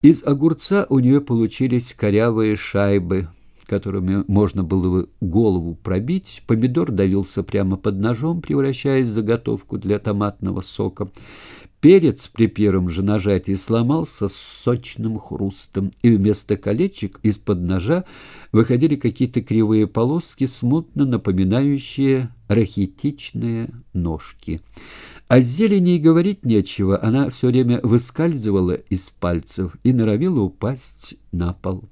Из огурца у нее получились корявые шайбы, которыми можно было бы голову пробить. Помидор давился прямо под ножом, превращаясь в заготовку для томатного сока. Перец при первом же нажатии сломался с сочным хрустом, и вместо колечек из-под ножа выходили какие-то кривые полоски, смутно напоминающие рахитичные ножки. О зелени и говорить нечего, она все время выскальзывала из пальцев и норовила упасть на пол.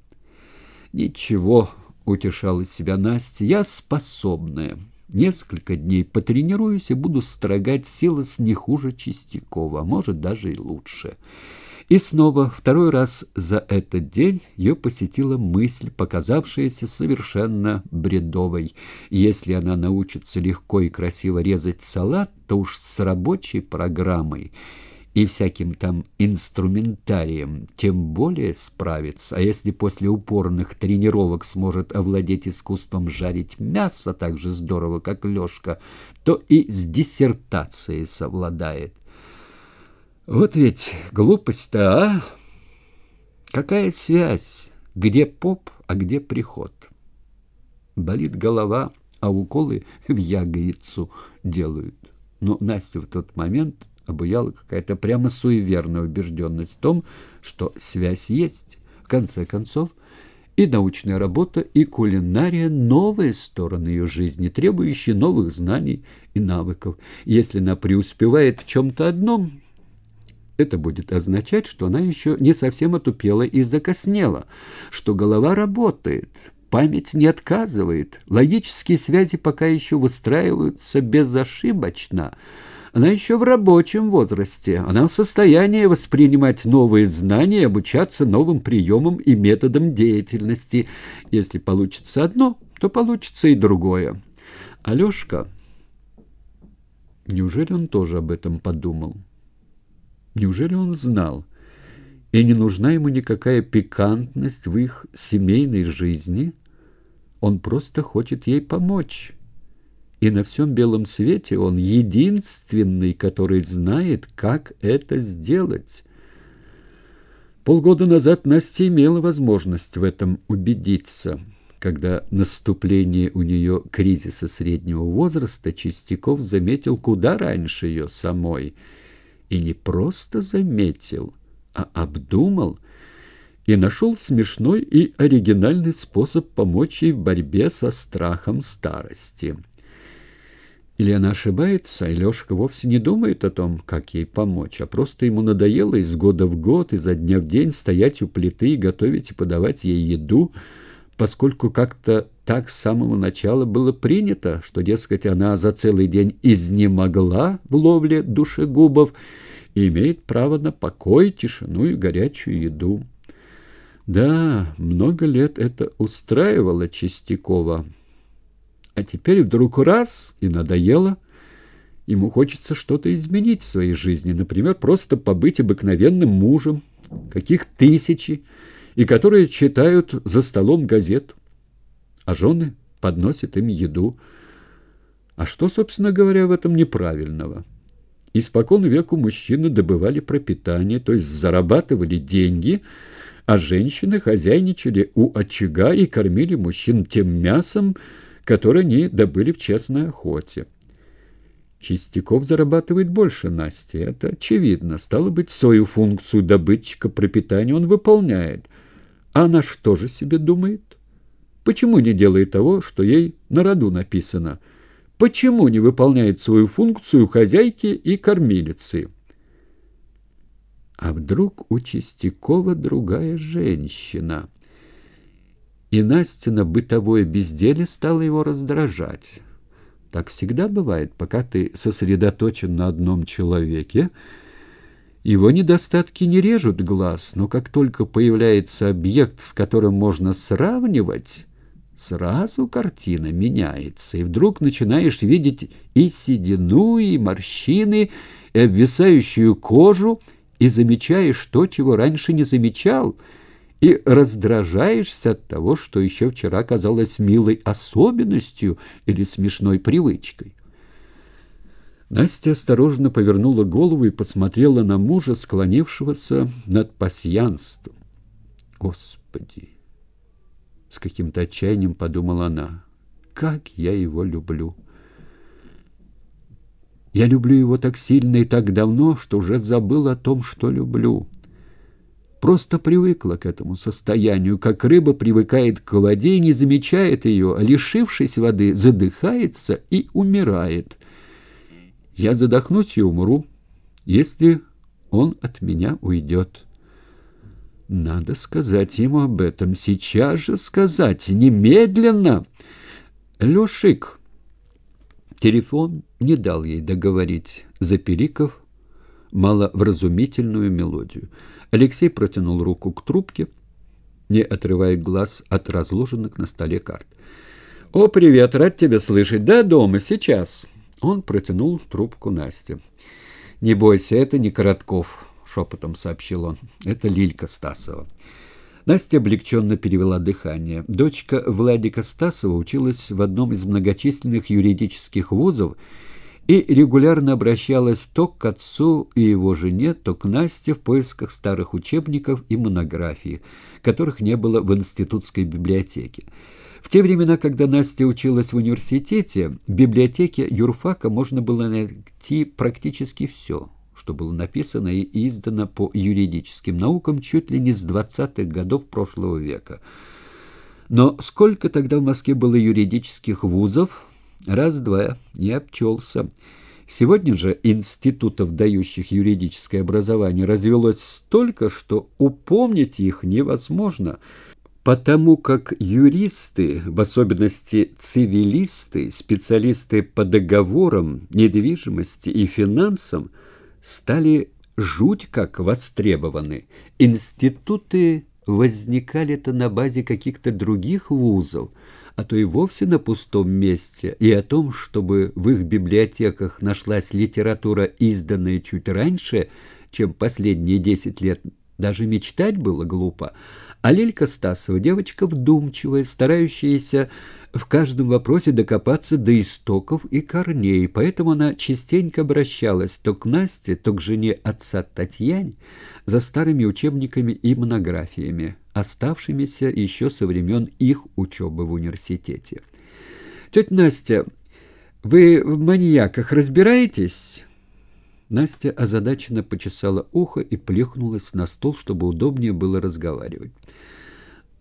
«Ничего», — утешала себя Настя, — «я способная. Несколько дней потренируюсь и буду строгать силос не хуже Чистякова, а может, даже и лучше». И снова, второй раз за этот день, ее посетила мысль, показавшаяся совершенно бредовой. Если она научится легко и красиво резать салат, то уж с рабочей программой и всяким там инструментарием тем более справится. А если после упорных тренировок сможет овладеть искусством жарить мясо так же здорово, как Лешка, то и с диссертацией совладает. Вот ведь глупость-то, а? Какая связь? Где поп, а где приход? Болит голова, а уколы в ягодицу делают. Но Настю в тот момент обуяла какая-то прямо суеверная убежденность в том, что связь есть. В конце концов, и научная работа, и кулинария – новые стороны ее жизни, требующие новых знаний и навыков. Если она преуспевает в чем-то одном – это будет означать, что она еще не совсем отупела и закоснела, что голова работает, память не отказывает, логические связи пока еще выстраиваются безошибочно. Она еще в рабочем возрасте, она в состоянии воспринимать новые знания и обучаться новым приемам и методам деятельности. Если получится одно, то получится и другое. Алешка, неужели он тоже об этом подумал? Неужели он знал? И не нужна ему никакая пикантность в их семейной жизни. Он просто хочет ей помочь. И на всем белом свете он единственный, который знает, как это сделать. Полгода назад Настя имела возможность в этом убедиться. Когда наступление у нее кризиса среднего возраста Чистяков заметил куда раньше ее самой – и не просто заметил, а обдумал и нашел смешной и оригинальный способ помочь ей в борьбе со страхом старости. Или она ошибается, и Лешка вовсе не думает о том, как ей помочь, а просто ему надоело из года в год, изо дня в день стоять у плиты и готовить и подавать ей еду, поскольку как-то так с самого начала было принято, что, дескать, она за целый день изнемогла в ловле душегубов и имеет право на покой, тишину и горячую еду. Да, много лет это устраивало Чистякова. А теперь вдруг раз и надоело. Ему хочется что-то изменить в своей жизни, например, просто побыть обыкновенным мужем, каких тысячи, и которые читают за столом газету, а жены подносят им еду. А что, собственно говоря, в этом неправильного? Испокон веку мужчины добывали пропитание, то есть зарабатывали деньги, а женщины хозяйничали у очага и кормили мужчин тем мясом, которое они добыли в честной охоте. Чистяков зарабатывает больше Насти, это очевидно. Стало быть, свою функцию добытчика пропитания он выполняет – а она что же себе думает? Почему не делает того, что ей на роду написано? Почему не выполняет свою функцию хозяйки и кормилицы? А вдруг у Чистякова другая женщина? И Настина бытовое безделие стало его раздражать. Так всегда бывает, пока ты сосредоточен на одном человеке, его недостатки не режут глаз, но как только появляется объект, с которым можно сравнивать, сразу картина меняется, и вдруг начинаешь видеть и седину, и морщины, и обвисающую кожу, и замечаешь то, чего раньше не замечал, и раздражаешься от того, что еще вчера казалось милой особенностью или смешной привычкой. Настя осторожно повернула голову и посмотрела на мужа, склонившегося над пасьянством. «Господи!» — с каким-то отчаянием подумала она. «Как я его люблю!» Я люблю его так сильно и так давно, что уже забыл о том, что люблю. Просто привыкла к этому состоянию, как рыба привыкает к воде и не замечает ее, а, лишившись воды, задыхается и умирает. Я задохнусь и умру, если он от меня уйдет. Надо сказать ему об этом, сейчас же сказать, немедленно. Лешик... Телефон не дал ей договорить, запериков маловразумительную мелодию. Алексей протянул руку к трубке, не отрывая глаз от разложенных на столе карт. «О, привет, рад тебя слышать. Да, дома, сейчас». Он протянул трубку Насте. «Не бойся, это не Коротков», — шепотом сообщил он. «Это Лилька Стасова». Настя облегченно перевела дыхание. Дочка Владика Стасова училась в одном из многочисленных юридических вузов и регулярно обращалась то к отцу и его жене, то к Насте в поисках старых учебников и монографий, которых не было в институтской библиотеке. В те времена, когда Настя училась в университете, в библиотеке юрфака можно было найти практически все – что было написано и издано по юридическим наукам чуть ли не с 20-х годов прошлого века. Но сколько тогда в Москве было юридических вузов? Раз-два, не обчелся. Сегодня же институтов, дающих юридическое образование, развелось столько, что упомнить их невозможно, потому как юристы, в особенности цивилисты, специалисты по договорам, недвижимости и финансам – стали жуть как востребованы. Институты возникали-то на базе каких-то других вузов, а то и вовсе на пустом месте, и о том, чтобы в их библиотеках нашлась литература, изданная чуть раньше, чем последние десять лет, даже мечтать было глупо. А Лелька Стасова девочка вдумчивая, старающаяся в каждом вопросе докопаться до истоков и корней, поэтому она частенько обращалась то к Насте, то к жене отца Татьяне за старыми учебниками и монографиями, оставшимися еще со времен их учебы в университете. «Тетя Настя, вы в маньяках разбираетесь?» Настя озадаченно почесала ухо и плюхнулась на стол, чтобы удобнее было разговаривать.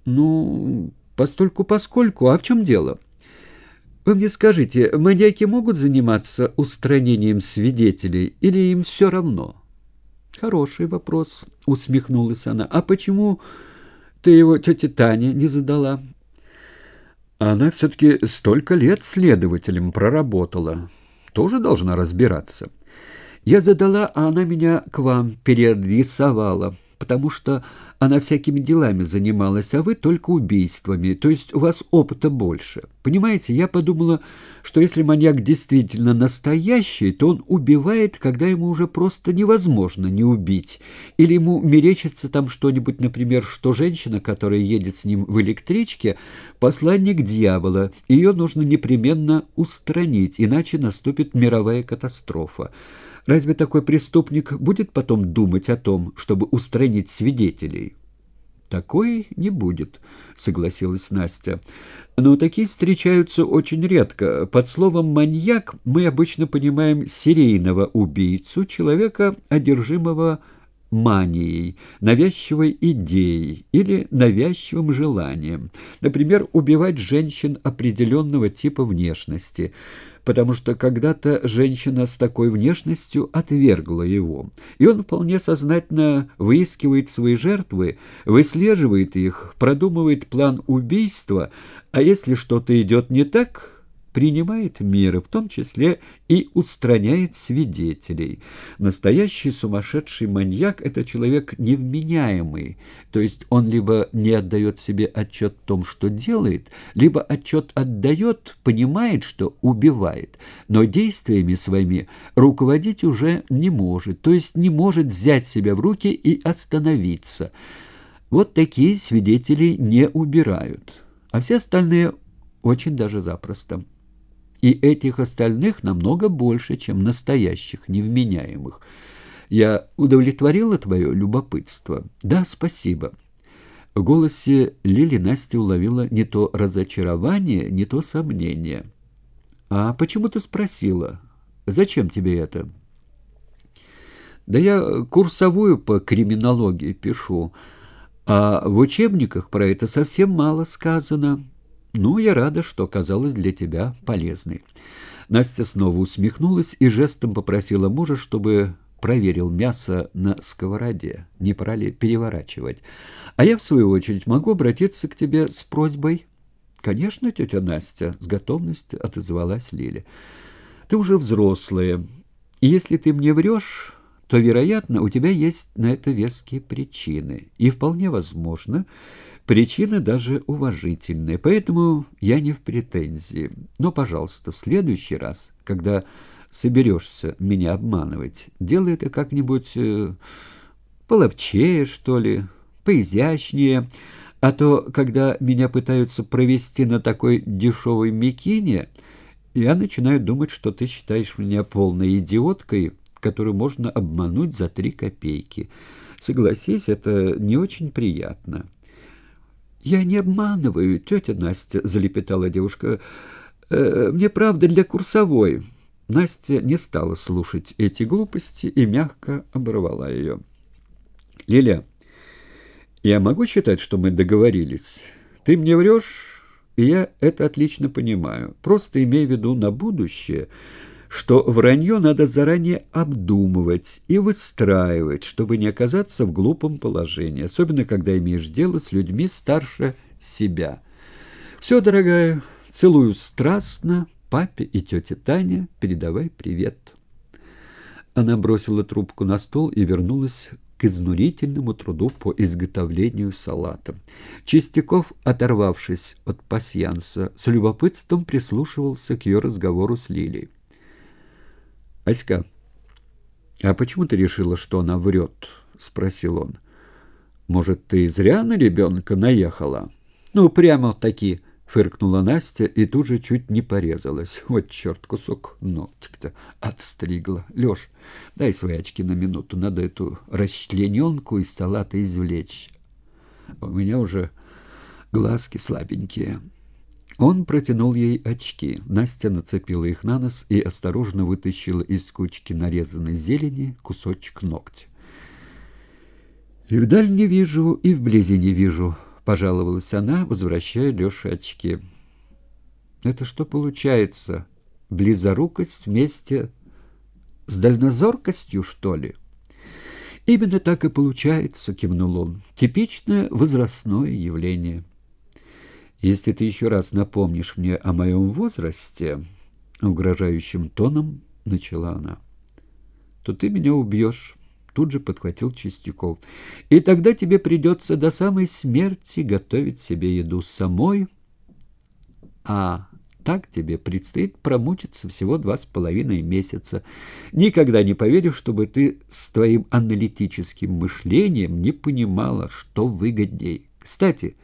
«Ну, постольку-поскольку. А в чем дело? Вы мне скажите, маньяки могут заниматься устранением свидетелей или им все равно? Хороший вопрос, усмехнулась она. А почему ты его тете Тане не задала? Она все-таки столько лет следователем проработала. Тоже должна разбираться. Я задала, а она меня к вам переадресовала потому что она всякими делами занималась, а вы только убийствами, то есть у вас опыта больше. Понимаете, я подумала, что если маньяк действительно настоящий, то он убивает, когда ему уже просто невозможно не убить. Или ему мерещится там что-нибудь, например, что женщина, которая едет с ним в электричке, посланник дьявола, ее нужно непременно устранить, иначе наступит мировая катастрофа. Разве такой преступник будет потом думать о том, чтобы устранить свидетелей? «Такой не будет», — согласилась Настя. «Но такие встречаются очень редко. Под словом «маньяк» мы обычно понимаем серийного убийцу, человека, одержимого манией, навязчивой идеей или навязчивым желанием. Например, убивать женщин определенного типа внешности — потому что когда-то женщина с такой внешностью отвергла его, и он вполне сознательно выискивает свои жертвы, выслеживает их, продумывает план убийства, а если что-то идет не так принимает меры, в том числе и устраняет свидетелей. Настоящий сумасшедший маньяк – это человек невменяемый, то есть он либо не отдает себе отчет в том, что делает, либо отчет отдает, понимает, что убивает, но действиями своими руководить уже не может, то есть не может взять себя в руки и остановиться. Вот такие свидетели не убирают, а все остальные очень даже запросто. И этих остальных намного больше, чем настоящих невменяемых. Я удовлетворила твое любопытство? Да, спасибо. В голосе Лили Настя уловила не то разочарование, не то сомнение. «А почему ты спросила? Зачем тебе это?» «Да я курсовую по криминологии пишу, а в учебниках про это совсем мало сказано. Ну, я рада, что оказалась для тебя полезной». Настя снова усмехнулась и жестом попросила мужа, чтобы проверил мясо на сковороде, не пора ли переворачивать. А я, в свою очередь, могу обратиться к тебе с просьбой. Конечно, тетя Настя, с готовностью отозвалась Лиля. Ты уже взрослая, и если ты мне врешь, то, вероятно, у тебя есть на это веские причины. И вполне возможно, причины даже уважительные. Поэтому я не в претензии. Но, пожалуйста, в следующий раз, когда соберешься меня обманывать, делай это как-нибудь э, половчее, что ли, поизящнее, а то, когда меня пытаются провести на такой дешевой мекине, я начинаю думать, что ты считаешь меня полной идиоткой, которую можно обмануть за три копейки. Согласись, это не очень приятно. «Я не обманываю, тетя Настя», — залепетала девушка. «Э, «Мне правда для курсовой». Настя не стала слушать эти глупости и мягко оборвала ее. «Лиля, я могу считать, что мы договорились? Ты мне врешь, и я это отлично понимаю. Просто имей в виду на будущее, что вранье надо заранее обдумывать и выстраивать, чтобы не оказаться в глупом положении, особенно когда имеешь дело с людьми старше себя. Все, дорогая, целую страстно» папе и тете Тане передавай привет». Она бросила трубку на стол и вернулась к изнурительному труду по изготовлению салата. Чистяков, оторвавшись от пасьянса, с любопытством прислушивался к ее разговору с Лилией. «Аська, а почему ты решила, что она врет?» — спросил он. «Может, ты зря на ребенка наехала?» «Ну, прямо-таки», — фыркнула Настя и тут же чуть не порезалась. Вот черт, кусок ногтик-то отстригла. Леш, дай свои очки на минуту, надо эту расчлененку из салата извлечь. У меня уже глазки слабенькие. Он протянул ей очки. Настя нацепила их на нос и осторожно вытащила из кучки нарезанной зелени кусочек ногтя. «И вдаль не вижу, и вблизи не вижу», — пожаловалась она, возвращая Леше очки. «Это что получается? Близорукость вместе с дальнозоркостью, что ли?» «Именно так и получается», — кивнул он. «Типичное возрастное явление». «Если ты еще раз напомнишь мне о моем возрасте», — угрожающим тоном начала она, — «то ты меня убьешь» тут же подхватил Чистяков. «И тогда тебе придется до самой смерти готовить себе еду самой, а так тебе предстоит промучиться всего два с половиной месяца. Никогда не поверю, чтобы ты с твоим аналитическим мышлением не понимала, что выгодней. Кстати,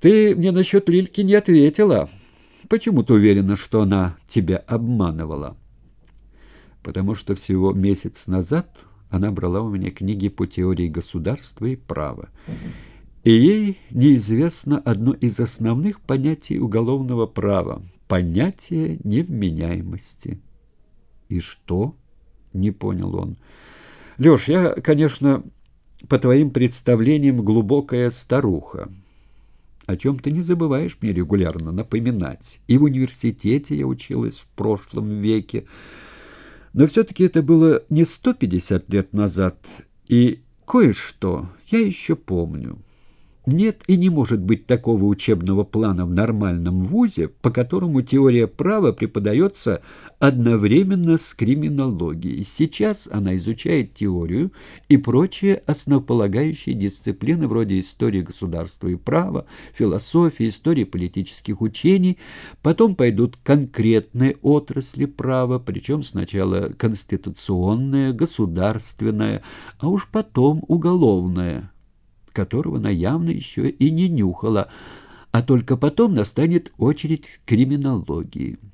ты мне насчет Лильки не ответила. Почему ты уверена, что она тебя обманывала?» «Потому что всего месяц назад она брала у меня книги по теории государства и права. И ей неизвестно одно из основных понятий уголовного права – понятие невменяемости. «И что?» – не понял он. «Леш, я, конечно, по твоим представлениям глубокая старуха, о чем ты не забываешь мне регулярно напоминать. И в университете я училась в прошлом веке, но все-таки это было не 150 лет назад, и кое-что я еще помню. Нет и не может быть такого учебного плана в нормальном вузе, по которому теория права преподается одновременно с криминологией. Сейчас она изучает теорию и прочие основополагающие дисциплины вроде истории государства и права, философии, истории политических учений. Потом пойдут конкретные отрасли права, причем сначала конституционное, государственное, а уж потом уголовное которого она явно еще и не нюхала, а только потом настанет очередь криминологии.